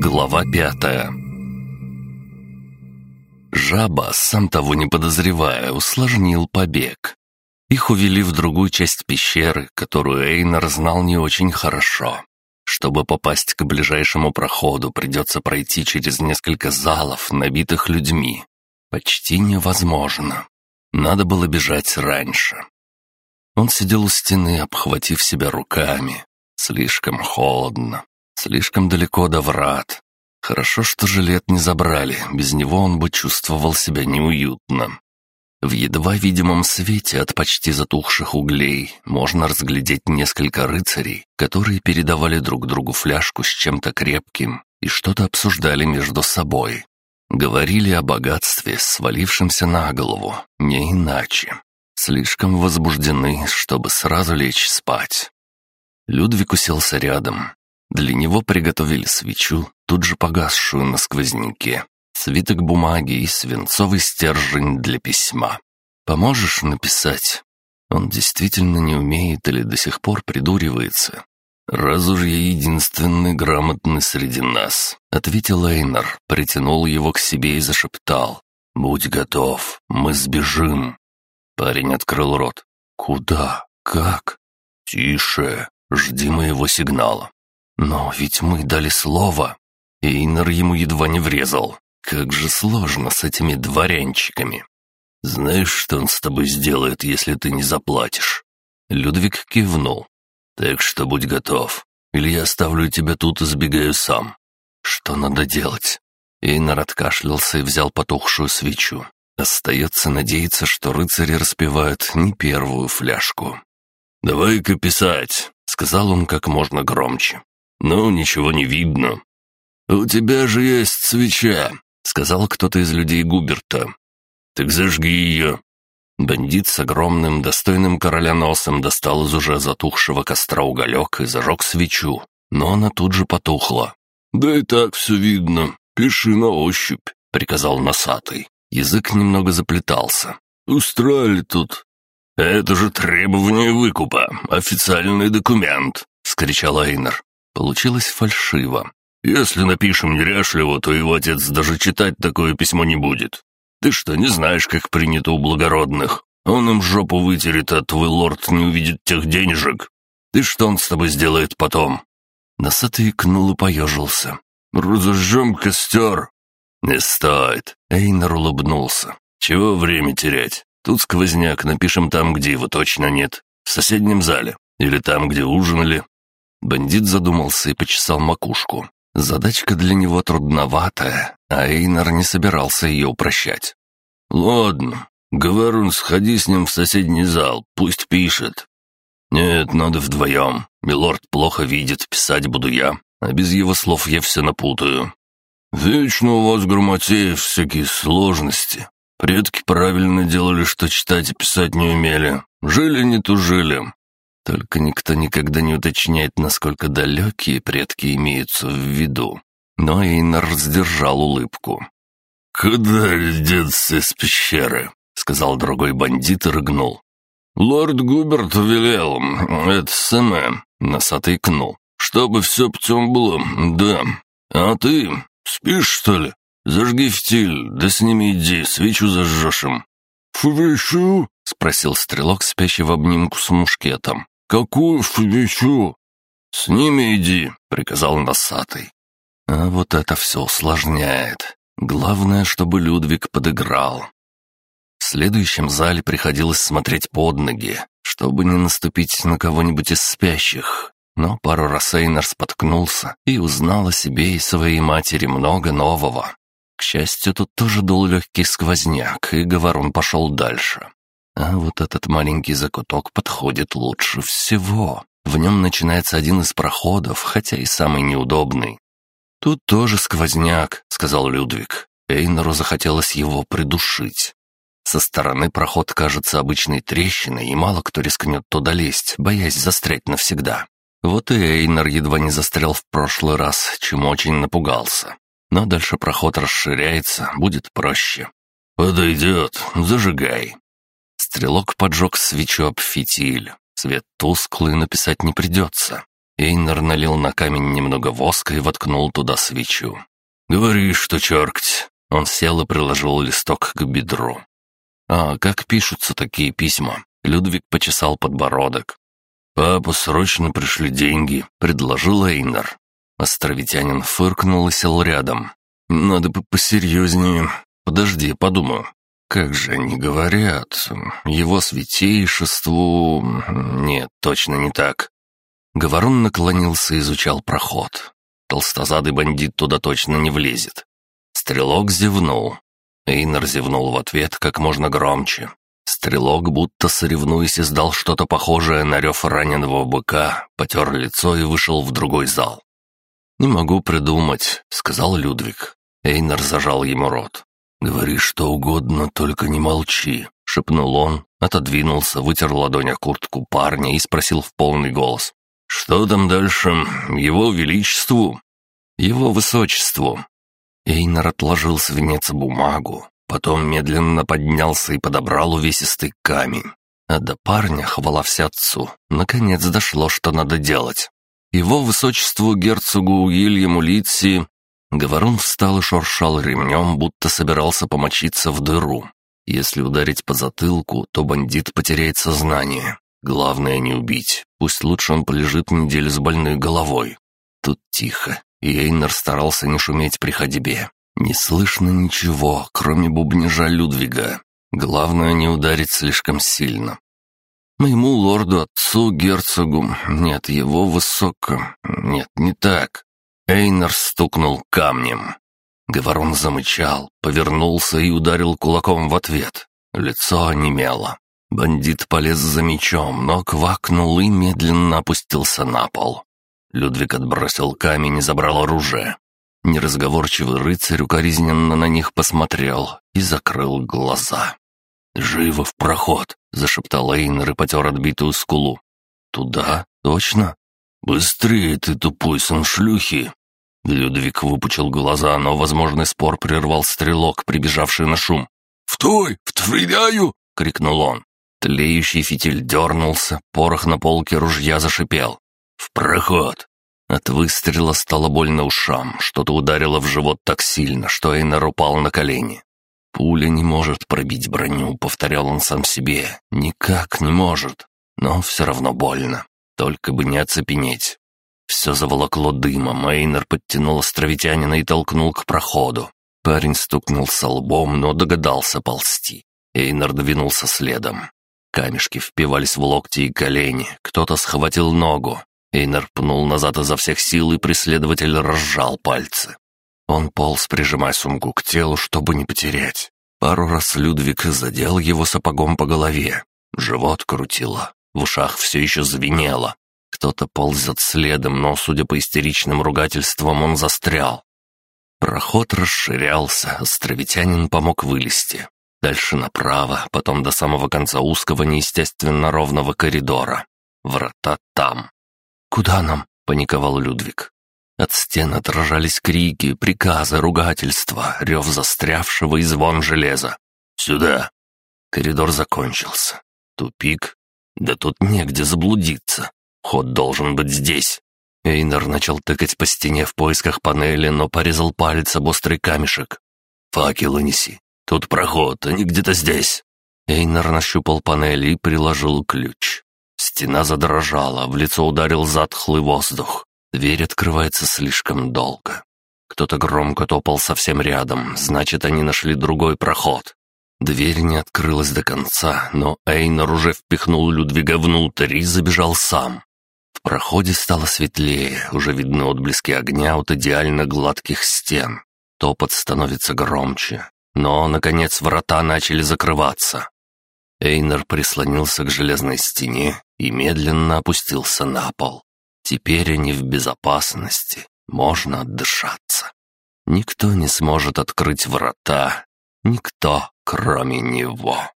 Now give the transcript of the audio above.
Глава пятая Жаба, сам того не подозревая, усложнил побег. Их увели в другую часть пещеры, которую Эйнар знал не очень хорошо. Чтобы попасть к ближайшему проходу, придется пройти через несколько залов, набитых людьми. Почти невозможно. Надо было бежать раньше. Он сидел у стены, обхватив себя руками. Слишком холодно, слишком далеко до врат. Хорошо, что жилет не забрали, без него он бы чувствовал себя неуютно. В едва видимом свете от почти затухших углей можно разглядеть несколько рыцарей, которые передавали друг другу фляжку с чем-то крепким и что-то обсуждали между собой. Говорили о богатстве, свалившемся на голову, не иначе. Слишком возбуждены, чтобы сразу лечь спать. Людвиг уселся рядом. Для него приготовили свечу, тут же погасшую на сквозняке, свиток бумаги и свинцовый стержень для письма. «Поможешь написать?» Он действительно не умеет или до сих пор придуривается. «Раз уж я единственный грамотный среди нас», — ответил Эйнар, притянул его к себе и зашептал. «Будь готов, мы сбежим». Парень открыл рот. «Куда? Как?» «Тише, жди моего сигнала». «Но ведь мы дали слово». Эйнар ему едва не врезал. «Как же сложно с этими дворянчиками». «Знаешь, что он с тобой сделает, если ты не заплатишь?» Людвиг кивнул. «Так что будь готов, или я оставлю тебя тут и сбегаю сам». «Что надо делать?» Эйнар откашлялся и взял потухшую свечу. Остается надеяться, что рыцари распивают не первую фляжку. «Давай-ка писать», — сказал он как можно громче. «Ну, ничего не видно». «У тебя же есть свеча», — сказал кто-то из людей Губерта. «Так зажги ее». Бандит с огромным, достойным короля носом достал из уже затухшего костра уголек и зажег свечу, но она тут же потухла. «Да и так все видно. Пиши на ощупь», — приказал носатый. Язык немного заплетался. «Устроили тут». «Это же требование выкупа, официальный документ», — скричал Эйнер. Получилось фальшиво. «Если напишем неряшливо, то его отец даже читать такое письмо не будет. Ты что, не знаешь, как принято у благородных? Он им жопу вытерет, а твой лорд не увидит тех денежек. Ты что он с тобой сделает потом?» Носатый икнул и поежился. «Разожжем костер!» «Не стоит!» Эйнер улыбнулся. «Чего время терять? Тут сквозняк, напишем там, где его точно нет. В соседнем зале. Или там, где ужинали». Бандит задумался и почесал макушку. Задачка для него трудноватая, а Эйнар не собирался ее упрощать. «Ладно, Говорун, сходи с ним в соседний зал, пусть пишет». «Нет, надо вдвоем. Милорд плохо видит, писать буду я, а без его слов я все напутаю». «Вечно у вас, грамотеев, всякие сложности. Предки правильно делали, что читать и писать не умели. Жили не тужили. Только никто никогда не уточняет, насколько далекие предки имеются в виду. Но Эйнар сдержал улыбку. «Куда деться из пещеры?» — сказал другой бандит и рыгнул. «Лорд Губерт велел, это самое», — носатый кнул. «Чтобы все путем было, да. А ты спишь, что ли? Зажги фитиль, да с ними иди, свечу зажжешь им». «Свечу?» — спросил стрелок, спящий в обнимку с мушкетом. «Какую свечу?» «С ними иди», — приказал носатый. А вот это все усложняет. Главное, чтобы Людвиг подыграл. В следующем зале приходилось смотреть под ноги, чтобы не наступить на кого-нибудь из спящих. Но пару раз Эйнар споткнулся и узнал о себе и своей матери много нового. К счастью, тут тоже дул легкий сквозняк, и Говорун пошел дальше. А вот этот маленький закуток подходит лучше всего. В нем начинается один из проходов, хотя и самый неудобный. «Тут тоже сквозняк», — сказал Людвиг. Эйнору захотелось его придушить. Со стороны проход кажется обычной трещиной, и мало кто рискнет туда лезть, боясь застрять навсегда. Вот и Эйнор едва не застрял в прошлый раз, чем очень напугался. Но дальше проход расширяется, будет проще. «Подойдет, зажигай», Стрелок поджег свечу об фитиль. Свет тусклый, написать не придется. Эйнер налил на камень немного воска и воткнул туда свечу. «Говори, что черкть!» Он сел и приложил листок к бедру. «А как пишутся такие письма?» Людвиг почесал подбородок. «Папа, срочно пришли деньги», — предложил Эйнер. Островитянин фыркнул и сел рядом. «Надо бы посерьезнее. Подожди, подумаю. Как же они говорят? Его святейшеству... Нет, точно не так». Говорун наклонился и изучал проход. Толстозадый бандит туда точно не влезет. Стрелок зевнул. Эйнер зевнул в ответ как можно громче. Стрелок, будто соревнуясь, издал что-то похожее на рев раненого быка, потер лицо и вышел в другой зал. «Не могу придумать», — сказал Людвиг. Эйнер зажал ему рот. «Говори что угодно, только не молчи», — шепнул он, отодвинулся, вытер ладонь о куртку парня и спросил в полный голос. «Что там дальше? Его Величеству?» «Его Высочеству». Эйнер отложил с венец бумагу, потом медленно поднялся и подобрал увесистый камень. А до парня, хвала вся отцу, наконец дошло, что надо делать. Его высочеству герцогу Уильяму Литси Говорун встал и шуршал ремнем, будто собирался помочиться в дыру. Если ударить по затылку, то бандит потеряет сознание. Главное не убить, пусть лучше он полежит неделю с больной головой. Тут тихо, и Эйнер старался не шуметь при ходьбе. Не слышно ничего, кроме бубнижа Людвига. Главное не ударить слишком сильно. Моему лорду-отцу, герцогу, нет, его высоко... Нет, не так. Эйнер стукнул камнем. Говорон замычал, повернулся и ударил кулаком в ответ. Лицо онемело. Бандит полез за мечом, но квакнул и медленно опустился на пол. Людвиг отбросил камень и забрал оружие. Неразговорчивый рыцарь укоризненно на них посмотрел и закрыл глаза. «Живо в проход!» — зашептал Эйнер и потер отбитую скулу. «Туда? Точно?» «Быстрее ты, тупой сын шлюхи!» Людвиг выпучил глаза, но возможный спор прервал стрелок, прибежавший на шум. «В той! Втреляю!» — крикнул он. Тлеющий фитиль дернулся, порох на полке ружья зашипел. «В проход!» От выстрела стало больно ушам, что-то ударило в живот так сильно, что Эйнер упал на колени. «Пуля не может пробить броню», — повторял он сам себе. «Никак не может. Но все равно больно. Только бы не оцепенеть». Все заволокло дымом, Эйнер подтянул островитянина и толкнул к проходу. Парень стукнулся лбом, но догадался ползти. Эйнер двинулся следом. Камешки впивались в локти и колени, кто-то схватил ногу. Эйнер пнул назад изо всех сил, и преследователь разжал пальцы. Он полз, прижимая сумку к телу, чтобы не потерять. Пару раз Людвиг задел его сапогом по голове. Живот крутило, в ушах все еще звенело. Кто-то ползет следом, но, судя по истеричным ругательствам, он застрял. Проход расширялся, островитянин помог вылезти. Дальше направо, потом до самого конца узкого, неестественно ровного коридора. Врата там. «Куда нам?» — паниковал Людвиг. От стен отражались крики, приказы, ругательства, рев застрявшего и звон железа. «Сюда!» Коридор закончился. Тупик. Да тут негде заблудиться. Ход должен быть здесь. Эйнер начал тыкать по стене в поисках панели, но порезал палец об острый камешек. «Факелы неси. Тут проход, они где-то здесь». Эйнер нащупал панель и приложил ключ. Стена задрожала, в лицо ударил затхлый воздух. Дверь открывается слишком долго. Кто-то громко топал совсем рядом, значит, они нашли другой проход. Дверь не открылась до конца, но Эйнер уже впихнул Людвига внутрь и забежал сам. В проходе стало светлее, уже видны отблески огня от идеально гладких стен. Топот становится громче, но, наконец, врата начали закрываться. Эйнер прислонился к железной стене и медленно опустился на пол. Теперь они в безопасности, можно отдышаться. Никто не сможет открыть врата, никто, кроме него.